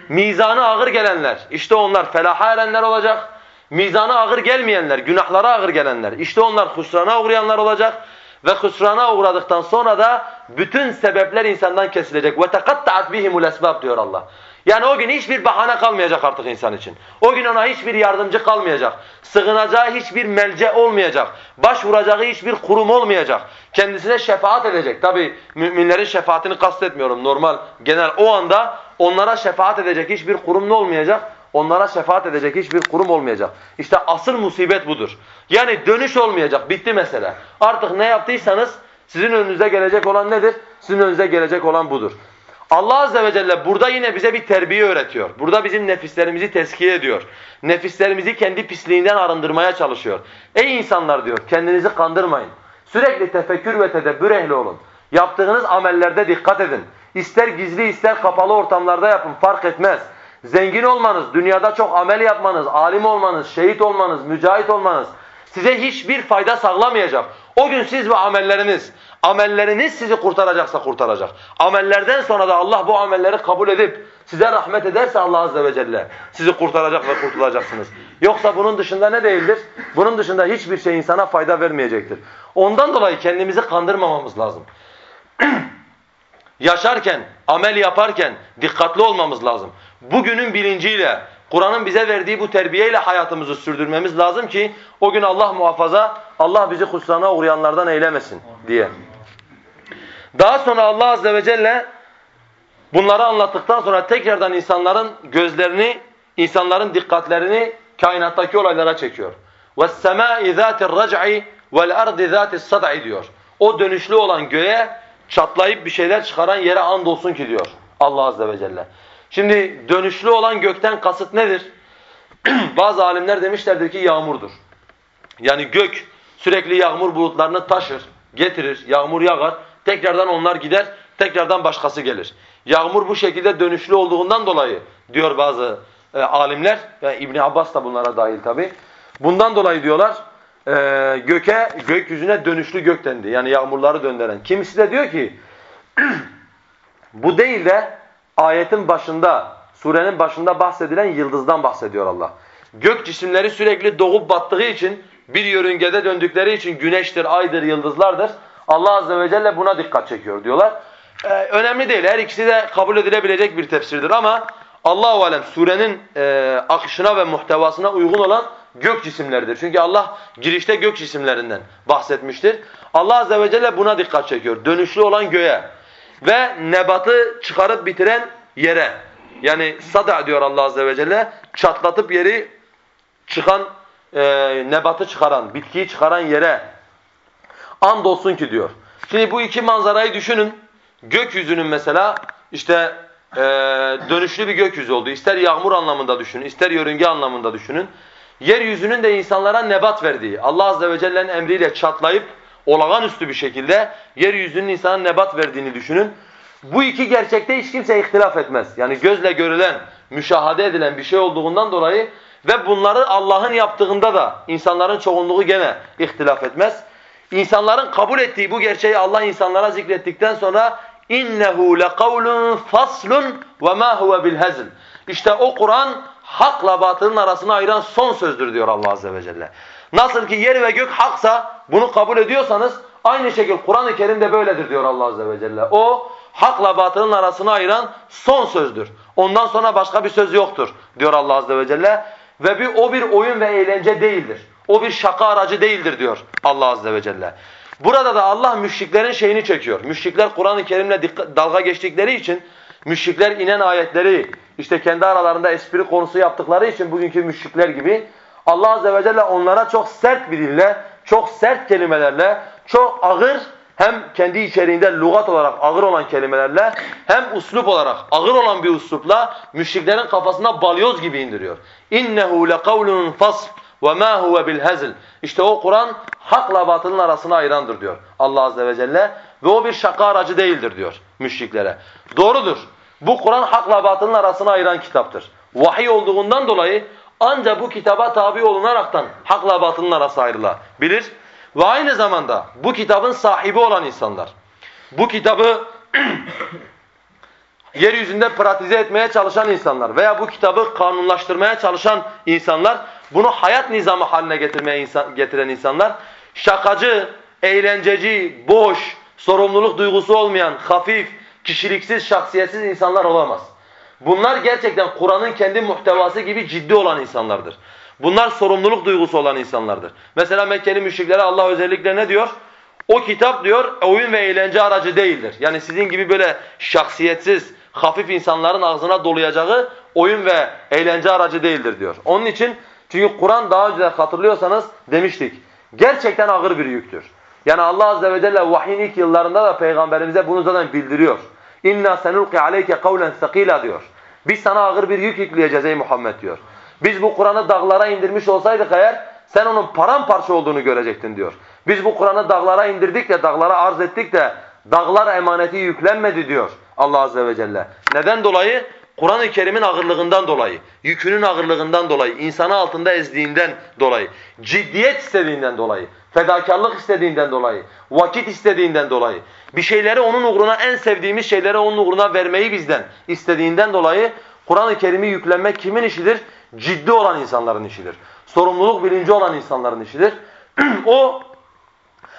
Mizanı ağır gelenler, işte onlar felaha erenler olacak. Mizana ağır gelmeyenler, günahlara ağır gelenler. İşte onlar husrana uğrayanlar olacak ve husrana uğradıktan sonra da bütün sebepler insandan kesilecek. Ve taqatta'at bihimul esbab diyor Allah. Yani o gün hiçbir bahane kalmayacak artık insan için. O gün ona hiçbir yardımcı kalmayacak. Sığınacağı hiçbir melce olmayacak. Başvuracağı hiçbir kurum olmayacak. Kendisine şefaat edecek. Tabi müminlerin şefaatini kastetmiyorum normal genel. O anda onlara şefaat edecek hiçbir kurum ne olmayacak? Onlara şefaat edecek hiçbir kurum olmayacak. İşte asıl musibet budur. Yani dönüş olmayacak. Bitti mesele. Artık ne yaptıysanız sizin önünüze gelecek olan nedir? Sizin önünüze gelecek olan budur. Allah Azze ve Celle burada yine bize bir terbiye öğretiyor. Burada bizim nefislerimizi teskiye ediyor. Nefislerimizi kendi pisliğinden arındırmaya çalışıyor. Ey insanlar diyor kendinizi kandırmayın. Sürekli tefekkür ve tedebbür ehli olun. Yaptığınız amellerde dikkat edin. İster gizli ister kapalı ortamlarda yapın fark etmez. Zengin olmanız, dünyada çok amel yapmanız, alim olmanız, şehit olmanız, mücahit olmanız size hiçbir fayda sağlamayacak. O gün siz ve amelleriniz, amelleriniz sizi kurtaracaksa kurtaracak. Amellerden sonra da Allah bu amelleri kabul edip size rahmet ederse Allah Azze ve Celle sizi kurtaracak ve kurtulacaksınız. Yoksa bunun dışında ne değildir? Bunun dışında hiçbir şey insana fayda vermeyecektir. Ondan dolayı kendimizi kandırmamamız lazım. Yaşarken, amel yaparken dikkatli olmamız lazım Bugünün bilinciyle, Kur'an'ın bize verdiği bu terbiyeyle hayatımızı sürdürmemiz lazım ki o gün Allah muhafaza, Allah bizi husrana uğrayanlardan eylemesin diye. Daha sonra Allah Azze ve Celle bunları anlattıktan sonra tekrardan insanların gözlerini, insanların dikkatlerini kainattaki olaylara çekiyor. وَالسَّمَاءِ ذَاتِ الرَّجْعِ وَالْأَرْضِ ذَاتِ الصَّدْعِ diyor. O dönüşlü olan göğe çatlayıp bir şeyler çıkaran yere andolsun ki diyor Allah Azze ve Celle. Şimdi dönüşlü olan gökten kasıt nedir? Bazı alimler demişlerdir ki yağmurdur. Yani gök sürekli yağmur bulutlarını taşır, getirir, yağmur yağar, tekrardan onlar gider, tekrardan başkası gelir. Yağmur bu şekilde dönüşlü olduğundan dolayı diyor bazı e, alimler, yani İbn Abbas da bunlara dahil tabi. Bundan dolayı diyorlar e, göke, gökyüzüne dönüşlü gök dendi. Yani yağmurları döndüren. Kimisi de diyor ki bu değil de ayetin başında, surenin başında bahsedilen yıldızdan bahsediyor Allah. Gök cisimleri sürekli doğup battığı için, bir yörüngede döndükleri için güneştir, aydır, yıldızlardır. Allah Azze ve Celle buna dikkat çekiyor diyorlar. Ee, önemli değil, her ikisi de kabul edilebilecek bir tefsirdir ama Allahu alem surenin e, akışına ve muhtevasına uygun olan gök cisimleridir. Çünkü Allah girişte gök cisimlerinden bahsetmiştir. Allah Azze ve Celle buna dikkat çekiyor. Dönüşlü olan göğe ve nebatı çıkarıp bitiren yere yani sada diyor Allah azze ve celle çatlatıp yeri çıkan e, nebatı çıkaran, bitkiyi çıkaran yere andolsun ki diyor. Şimdi bu iki manzarayı düşünün. Gökyüzünün mesela işte e, dönüşlü bir gökyüzü oldu. İster yağmur anlamında düşünün, ister yörünge anlamında düşünün. Yeryüzünün de insanlara nebat verdiği, Allah azze ve celle'nin emriyle çatlayıp olağanüstü bir şekilde yeryüzünün insana nebat verdiğini düşünün. Bu iki gerçekte hiç kimse ihtilaf etmez. Yani gözle görülen, müşahede edilen bir şey olduğundan dolayı ve bunları Allah'ın yaptığında da insanların çoğunluğu gene ihtilaf etmez. İnsanların kabul ettiği bu gerçeği Allah insanlara zikrettikten sonra innehu leqavlun faslun ve ma huve bil hazl. İşte o Kur'an hakla batılın arasını ayıran son sözdür diyor Allah azze ve celle. Nasıl ki yer ve gök haksa bunu kabul ediyorsanız aynı şekilde Kur'an-ı Kerim de böyledir diyor Allah azze ve celle. O hakla batılın arasını ayıran son sözdür. Ondan sonra başka bir söz yoktur diyor Allah azze ve celle. Ve bir, o bir oyun ve eğlence değildir. O bir şaka aracı değildir diyor Allah azze ve celle. Burada da Allah müşriklerin şeyini çekiyor. Müşrikler Kur'an-ı Kerim'le dalga geçtikleri için müşrikler inen ayetleri işte kendi aralarında espri konusu yaptıkları için bugünkü müşrikler gibi Allah azze ve celle onlara çok sert bir dille, çok sert kelimelerle, çok ağır hem kendi içeriğinde lügat olarak ağır olan kelimelerle hem uslup olarak ağır olan bir uslupla müşriklerin kafasına balyoz gibi indiriyor. İnnehu lekavlun fasl ve ma huve bil hazl. İşte o Kur'an hakla batılın arasını ayırandır diyor Allah azze ve celle ve o bir şaka aracı değildir diyor müşriklere. Doğrudur. Bu Kur'an hakla batılın arasını ayıran kitaptır. Vahiy olduğundan dolayı ancak bu kitaba tabi olunaraktan hakla batılın arası ayrılabilir. Ve aynı zamanda bu kitabın sahibi olan insanlar, bu kitabı yeryüzünde pratize etmeye çalışan insanlar veya bu kitabı kanunlaştırmaya çalışan insanlar, bunu hayat nizamı haline getirmeye insan, getiren insanlar, şakacı, eğlenceci, boş, sorumluluk duygusu olmayan, hafif, kişiliksiz, şahsiyetsiz insanlar olamaz. Bunlar gerçekten Kur'an'ın kendi muhtevası gibi ciddi olan insanlardır. Bunlar sorumluluk duygusu olan insanlardır. Mesela Mekkeli müşriklere Allah özellikle ne diyor? O kitap diyor oyun ve eğlence aracı değildir. Yani sizin gibi böyle şahsiyetsiz, hafif insanların ağzına dolayacağı oyun ve eğlence aracı değildir diyor. Onun için çünkü Kur'an daha önce hatırlıyorsanız demiştik. Gerçekten ağır bir yüktür. Yani Allah azze ve celle vahyin ilk yıllarında da peygamberimize bunu zaten bildiriyor. İnna senulqi aleyke kavlen sakila diyor. Biz sana ağır bir yük yükleyeceğiz ey Muhammed diyor. Biz bu Kur'an'ı dağlara indirmiş olsaydık eğer sen onun paramparça olduğunu görecektin diyor. Biz bu Kur'an'ı dağlara indirdik de dağlara arz ettik de dağlar emaneti yüklenmedi diyor Allah azze ve celle. Neden dolayı? Kur'an-ı Kerim'in ağırlığından dolayı, yükünün ağırlığından dolayı, insanı altında ezdiğinden dolayı, ciddiyet istediğinden dolayı, fedakarlık istediğinden dolayı, vakit istediğinden dolayı, bir şeyleri onun uğruna en sevdiğimiz şeyleri onun uğruna vermeyi bizden istediğinden dolayı Kur'an-ı Kerim'i yüklenmek kimin işidir? Ciddi olan insanların işidir. Sorumluluk bilinci olan insanların işidir. o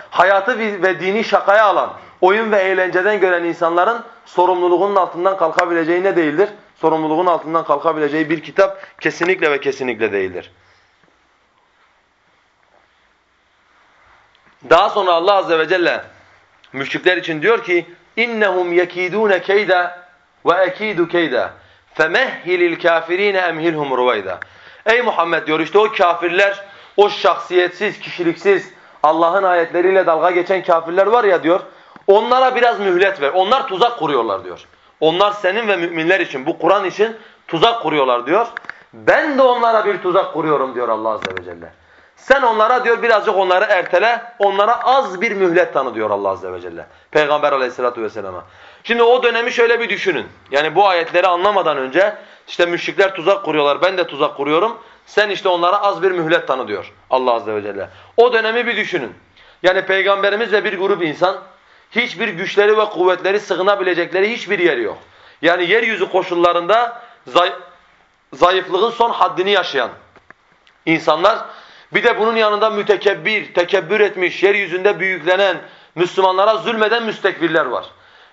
hayatı ve dini şakaya alan, oyun ve eğlenceden gören insanların sorumluluğunun altından kalkabileceği ne değildir? Sorumluluğun altından kalkabileceği bir kitap kesinlikle ve kesinlikle değildir. Daha sonra Allah azze ve celle müşrikler için diyor ki innehum yekidun keyda ve ekidu keyda femehhilil kafirine emhilhum ruvayda. Ey Muhammed diyor işte o kafirler, o şahsiyetsiz, kişiliksiz, Allah'ın ayetleriyle dalga geçen kafirler var ya diyor. Onlara biraz mühlet ver. Onlar tuzak kuruyorlar diyor. Onlar senin ve müminler için, bu Kur'an için tuzak kuruyorlar diyor. Ben de onlara bir tuzak kuruyorum diyor Allah azze ve celle. Sen onlara diyor birazcık onları ertele, onlara az bir mühlet tanı diyor Allah azze ve celle. Peygamber aleyhissalatu vesselama. Şimdi o dönemi şöyle bir düşünün. Yani bu ayetleri anlamadan önce işte müşrikler tuzak kuruyorlar, ben de tuzak kuruyorum. Sen işte onlara az bir mühlet tanı diyor Allah azze ve celle. O dönemi bir düşünün. Yani peygamberimiz ve bir grup insan hiçbir güçleri ve kuvvetleri sığınabilecekleri hiçbir yer yok. Yani yeryüzü koşullarında zay zayıflığın son haddini yaşayan insanlar bir de bunun yanında mütekebbir, tekebbür etmiş, yeryüzünde büyüklenen, Müslümanlara zulmeden müstekbirler var.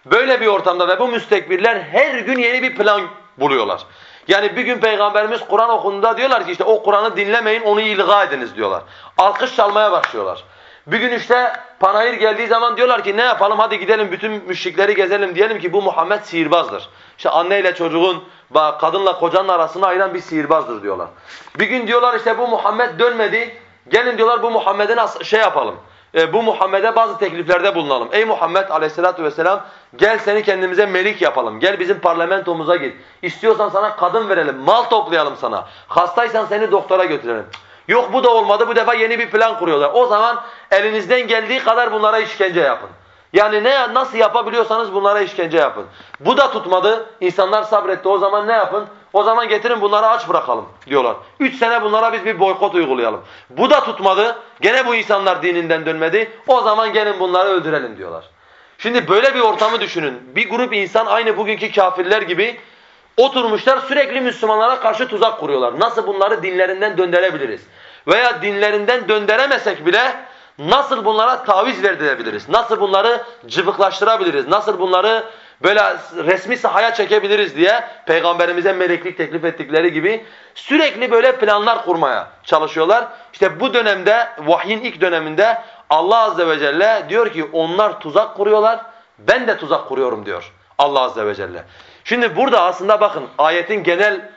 Böyle bir ortamda ve bu müstekbirler her gün yeni bir plan buluyorlar. Yani bir gün Peygamberimiz Kur'an okunduğunda diyorlar ki işte o Kur'an'ı dinlemeyin onu ilga ediniz diyorlar. Alkış çalmaya başlıyorlar. Bir gün işte panayır geldiği zaman diyorlar ki ne yapalım hadi gidelim bütün müşrikleri gezelim diyelim ki bu Muhammed sihirbazdır. İşte anneyle çocuğun, kadınla kocanın arasını ayıran bir sihirbazdır diyorlar. Bir gün diyorlar işte bu Muhammed dönmedi. Gelin diyorlar bu Muhammed'in şey yapalım. E, bu Muhammed'e bazı tekliflerde bulunalım. Ey Muhammed aleyhissalatu vesselam gel seni kendimize melik yapalım. Gel bizim parlamentomuza git. İstiyorsan sana kadın verelim, mal toplayalım sana. Hastaysan seni doktora götürelim. Yok bu da olmadı. Bu defa yeni bir plan kuruyorlar. O zaman elinizden geldiği kadar bunlara işkence yapın. Yani ne nasıl yapabiliyorsanız bunlara işkence yapın. Bu da tutmadı. İnsanlar sabretti. O zaman ne yapın? O zaman getirin bunları aç bırakalım diyorlar. Üç sene bunlara biz bir boykot uygulayalım. Bu da tutmadı. Gene bu insanlar dininden dönmedi. O zaman gelin bunları öldürelim diyorlar. Şimdi böyle bir ortamı düşünün. Bir grup insan aynı bugünkü kafirler gibi oturmuşlar sürekli Müslümanlara karşı tuzak kuruyorlar. Nasıl bunları dinlerinden döndürebiliriz? Veya dinlerinden döndüremesek bile nasıl bunlara taviz verdirebiliriz? Nasıl bunları cıvıklaştırabiliriz? Nasıl bunları böyle resmi sahaya çekebiliriz diye peygamberimize meleklik teklif ettikleri gibi sürekli böyle planlar kurmaya çalışıyorlar. İşte bu dönemde vahyin ilk döneminde Allah azze ve celle diyor ki onlar tuzak kuruyorlar ben de tuzak kuruyorum diyor Allah azze ve celle. Şimdi burada aslında bakın ayetin genel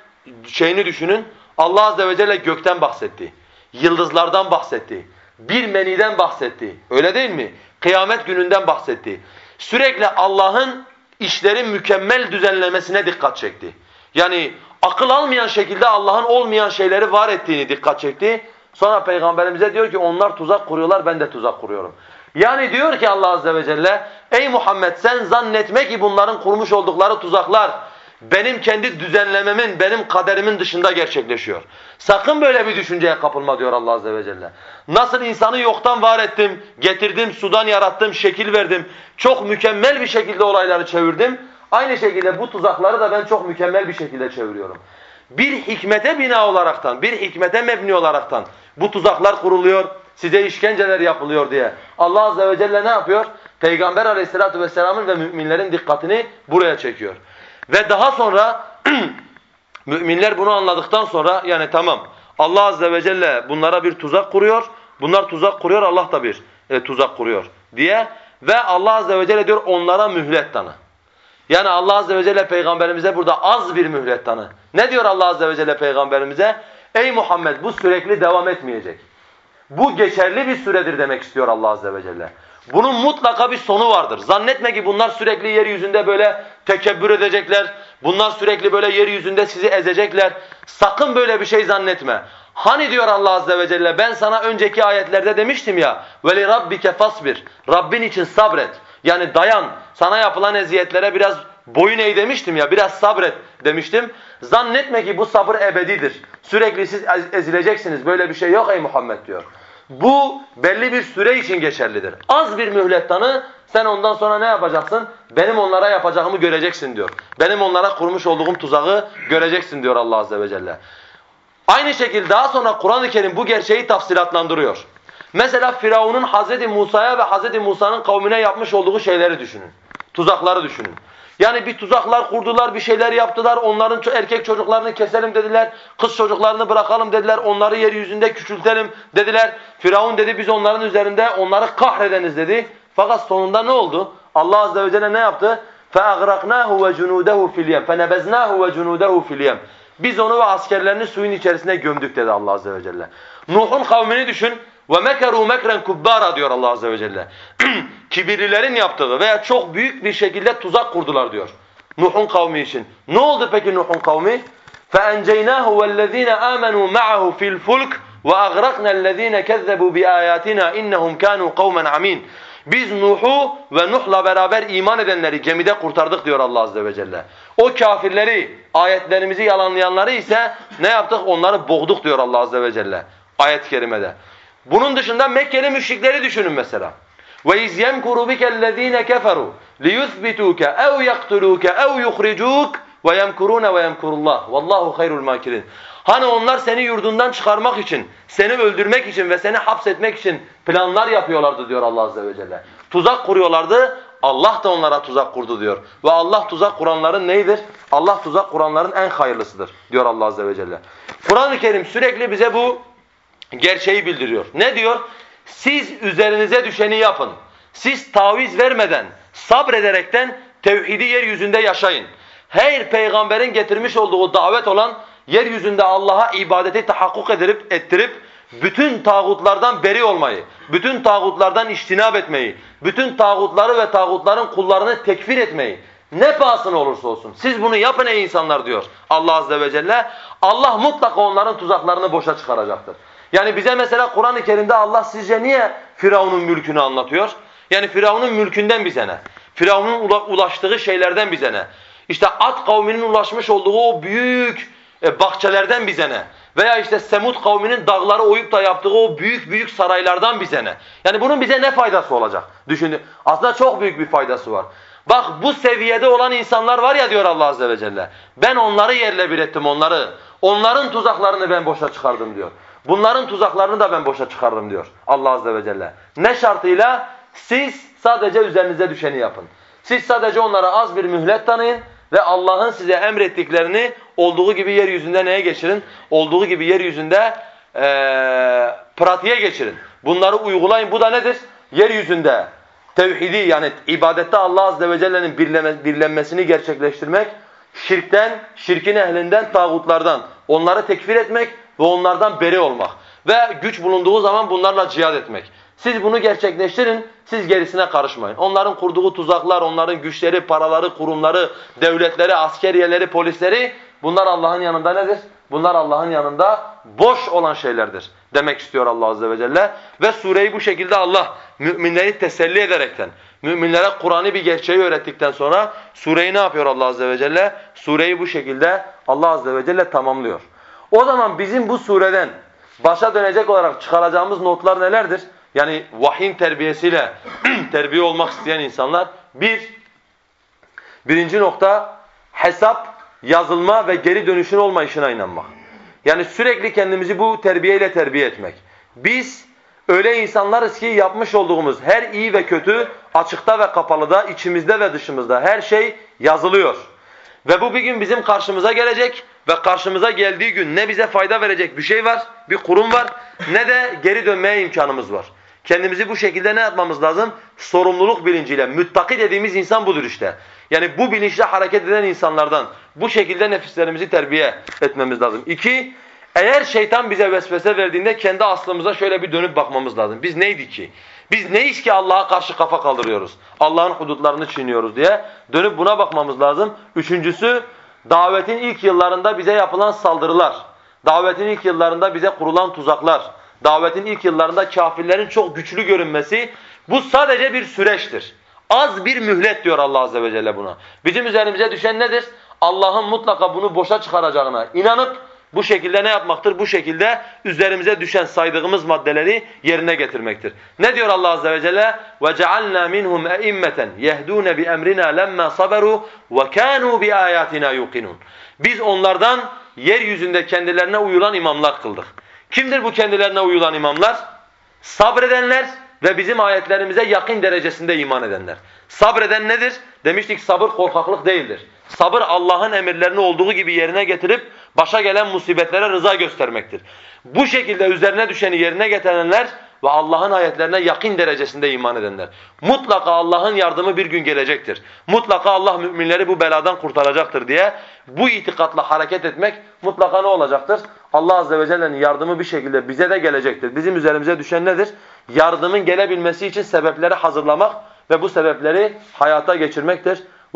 şeyini düşünün. Allah azze ve celle gökten bahsetti. Yıldızlardan bahsetti. Bir meniden bahsetti. Öyle değil mi? Kıyamet gününden bahsetti. Sürekli Allah'ın işlerin mükemmel düzenlemesine dikkat çekti. Yani akıl almayan şekilde Allah'ın olmayan şeyleri var ettiğini dikkat çekti. Sonra peygamberimize diyor ki onlar tuzak kuruyorlar ben de tuzak kuruyorum. Yani diyor ki Allah azze ve celle ey Muhammed sen zannetme ki bunların kurmuş oldukları tuzaklar benim kendi düzenlememin, benim kaderimin dışında gerçekleşiyor. Sakın böyle bir düşünceye kapılma diyor Allah azze ve celle. Nasıl insanı yoktan var ettim, getirdim, sudan yarattım, şekil verdim. Çok mükemmel bir şekilde olayları çevirdim. Aynı şekilde bu tuzakları da ben çok mükemmel bir şekilde çeviriyorum. Bir hikmete bina olaraktan, bir hikmete mebni olaraktan bu tuzaklar kuruluyor, size işkenceler yapılıyor diye. Allah azze ve celle ne yapıyor? Peygamber aleyhissalatu vesselamın ve müminlerin dikkatini buraya çekiyor. Ve daha sonra müminler bunu anladıktan sonra yani tamam Allah azze ve celle bunlara bir tuzak kuruyor. Bunlar tuzak kuruyor Allah da bir e, tuzak kuruyor diye ve Allah azze ve celle diyor onlara mühlet tanı. Yani Allah azze ve celle peygamberimize burada az bir mühlet tanı. Ne diyor Allah azze ve celle peygamberimize? Ey Muhammed bu sürekli devam etmeyecek. Bu geçerli bir süredir demek istiyor Allah azze ve celle. Bunun mutlaka bir sonu vardır. Zannetme ki bunlar sürekli yeryüzünde böyle tekebbür edecekler. Bunlar sürekli böyle yeryüzünde sizi ezecekler. Sakın böyle bir şey zannetme. Hani diyor Allah azze ve celle ben sana önceki ayetlerde demiştim ya veli rabbike fasbir. Rabbin için sabret. Yani dayan. Sana yapılan eziyetlere biraz boyun eğ demiştim ya biraz sabret demiştim. Zannetme ki bu sabır ebedidir. Sürekli siz ezileceksiniz. Böyle bir şey yok ey Muhammed diyor. Bu belli bir süre için geçerlidir. Az bir mühlet tanı, sen ondan sonra ne yapacaksın? Benim onlara yapacağımı göreceksin diyor. Benim onlara kurmuş olduğum tuzağı göreceksin diyor Allah azze ve celle. Aynı şekilde daha sonra Kur'an-ı Kerim bu gerçeği tafsilatlandırıyor. Mesela Firavun'un Hazreti Musa'ya ve Hazreti Musa'nın kavmine yapmış olduğu şeyleri düşünün. Tuzakları düşünün. Yani bir tuzaklar kurdular, bir şeyler yaptılar. Onların erkek çocuklarını keselim dediler. Kız çocuklarını bırakalım dediler. Onları yeryüzünde küçültelim dediler. Firavun dedi biz onların üzerinde onları kahredeniz dedi. Fakat sonunda ne oldu? Allah azze ve celle ne yaptı? فَاَغْرَقْنَاهُ وَجُنُودَهُ فِي الْيَمْ فَنَبَزْنَاهُ وَجُنُودَهُ فِي الْيَمْ Biz onu ve askerlerini suyun içerisine gömdük dedi Allah azze ve celle. Nuh'un kavmini düşün. Ve mekeru mekren kubbara diyor Allah azze ve celle. Kibirlilerin yaptığı veya çok büyük bir şekilde tuzak kurdular diyor. Nuh'un kavmi için. Ne oldu peki Nuh'un kavmi? فَاَنْجَيْنَاهُ وَالَّذ۪ينَ آمَنُوا مَعَهُ فِي الْفُلْكِ وَاَغْرَقْنَا الَّذ۪ينَ كَذَّبُوا بِآيَاتِنَا اِنَّهُمْ كَانُوا قَوْمًا عَم۪ينَ Biz Nuh'u ve Nuh'la beraber iman edenleri gemide kurtardık diyor Allah azze ve celle. O kafirleri, ayetlerimizi yalanlayanları ise ne yaptık? Onları boğduk diyor Allah azze ve celle ayet-i kerimede. Bunun dışında Mekkeli müşrikleri düşünün mesela. وَاِذْ يَمْكُرُ بِكَ الَّذ۪ينَ كَفَرُوا لِيُثْبِتُوكَ اَوْ يَقْتُلُوكَ اَوْ يُخْرِجُوكَ وَيَمْكُرُونَ وَيَمْكُرُ اللّٰهِ وَاللّٰهُ خَيْرُ الْمَاكِرِينَ Hani onlar seni yurdundan çıkarmak için, seni öldürmek için ve seni hapsetmek için planlar yapıyorlardı diyor Allah Azze ve Celle. Tuzak kuruyorlardı, Allah da onlara tuzak kurdu diyor. Ve Allah tuzak kuranların neydir? Allah tuzak kuranların en hayırlısıdır diyor Allah Azze ve Celle. Kur'an-ı Kerim sürekli bize bu gerçeği bildiriyor. Ne diyor? Siz üzerinize düşeni yapın. Siz taviz vermeden, sabrederekten tevhidi yeryüzünde yaşayın. Her peygamberin getirmiş olduğu davet olan yeryüzünde Allah'a ibadeti tahakkuk edip, ettirip bütün tağutlardan beri olmayı, bütün tağutlardan iştinab etmeyi, bütün tağutları ve tağutların kullarını tekfir etmeyi, ne pahasına olursa olsun. Siz bunu yapın ey insanlar diyor Allah Azze ve Celle. Allah mutlaka onların tuzaklarını boşa çıkaracaktır. Yani bize mesela Kur'an-ı Kerim'de Allah sizce niye Firavun'un mülkünü anlatıyor? Yani Firavun'un mülkünden bize ne? Firavun'un ulaştığı şeylerden bize ne? İşte At kavminin ulaşmış olduğu o büyük e, bahçelerden bize ne? Veya işte Semud kavminin dağları oyup da yaptığı o büyük büyük saraylardan bize ne? Yani bunun bize ne faydası olacak? Düşünün. Aslında çok büyük bir faydası var. Bak bu seviyede olan insanlar var ya diyor Allah Azze ve Celle. Ben onları yerle bir ettim onları. Onların tuzaklarını ben boşa çıkardım diyor. Bunların tuzaklarını da ben boşa çıkarırım diyor Allah Azze ve Celle. Ne şartıyla? Siz sadece üzerinize düşeni yapın. Siz sadece onlara az bir mühlet tanıyın ve Allah'ın size emrettiklerini olduğu gibi yeryüzünde neye geçirin? Olduğu gibi yeryüzünde ee, pratiğe geçirin. Bunları uygulayın. Bu da nedir? Yeryüzünde tevhidi yani ibadette Allah Azze ve Celle'nin birlenmesini gerçekleştirmek, şirkten, şirkin ehlinden, tağutlardan onları tekfir etmek ve onlardan beri olmak. Ve güç bulunduğu zaman bunlarla cihad etmek. Siz bunu gerçekleştirin, siz gerisine karışmayın. Onların kurduğu tuzaklar, onların güçleri, paraları, kurumları, devletleri, askeriyeleri, polisleri bunlar Allah'ın yanında nedir? Bunlar Allah'ın yanında boş olan şeylerdir demek istiyor Allah Azze ve Celle. Ve sureyi bu şekilde Allah müminleri teselli ederekten, müminlere Kur'an'ı bir gerçeği öğrettikten sonra sureyi ne yapıyor Allah Azze ve Celle? Sureyi bu şekilde Allah Azze ve Celle tamamlıyor. O zaman bizim bu sureden başa dönecek olarak çıkaracağımız notlar nelerdir? Yani vahyin terbiyesiyle terbiye olmak isteyen insanlar bir, birinci nokta hesap, yazılma ve geri dönüşün olmayışına inanmak. Yani sürekli kendimizi bu terbiyeyle terbiye etmek. Biz öyle insanlarız ki yapmış olduğumuz her iyi ve kötü açıkta ve kapalıda, içimizde ve dışımızda her şey yazılıyor. Ve bu bir gün bizim karşımıza gelecek ve karşımıza geldiği gün ne bize fayda verecek bir şey var, bir kurum var ne de geri dönmeye imkanımız var. Kendimizi bu şekilde ne yapmamız lazım? Sorumluluk bilinciyle. Müttaki dediğimiz insan budur işte. Yani bu bilinçle hareket eden insanlardan bu şekilde nefislerimizi terbiye etmemiz lazım. İki, eğer şeytan bize vesvese verdiğinde kendi aslımıza şöyle bir dönüp bakmamız lazım. Biz neydik ki? Biz neyiz ki Allah'a karşı kafa kaldırıyoruz? Allah'ın hudutlarını çiğniyoruz diye dönüp buna bakmamız lazım. Üçüncüsü, davetin ilk yıllarında bize yapılan saldırılar. Davetin ilk yıllarında bize kurulan tuzaklar davetin ilk yıllarında kafirlerin çok güçlü görünmesi bu sadece bir süreçtir. Az bir mühlet diyor Allah Azze ve Celle buna. Bizim üzerimize düşen nedir? Allah'ın mutlaka bunu boşa çıkaracağına inanıp bu şekilde ne yapmaktır? Bu şekilde üzerimize düşen saydığımız maddeleri yerine getirmektir. Ne diyor Allah Azze ve Celle? وَجَعَلْنَا مِنْهُمْ اَئِمَّةً يَهْدُونَ بِأَمْرِنَا لَمَّا صَبَرُوا وَكَانُوا بِآيَاتِنَا يُقِنُونَ Biz onlardan yeryüzünde kendilerine uyulan imamlar kıldık. Kimdir bu kendilerine uyulan imamlar? Sabredenler ve bizim ayetlerimize yakın derecesinde iman edenler. Sabreden nedir? Demiştik sabır korkaklık değildir. Sabır Allah'ın emirlerini olduğu gibi yerine getirip başa gelen musibetlere rıza göstermektir. Bu şekilde üzerine düşeni yerine getirenler ve Allah'ın ayetlerine yakın derecesinde iman edenler. Mutlaka Allah'ın yardımı bir gün gelecektir. Mutlaka Allah müminleri bu beladan kurtaracaktır diye bu itikatla hareket etmek mutlaka ne olacaktır? Allah Azze ve Celle'nin yardımı bir şekilde bize de gelecektir. Bizim üzerimize düşen nedir? Yardımın gelebilmesi için sebepleri hazırlamak ve bu sebepleri hayata geçirmektir.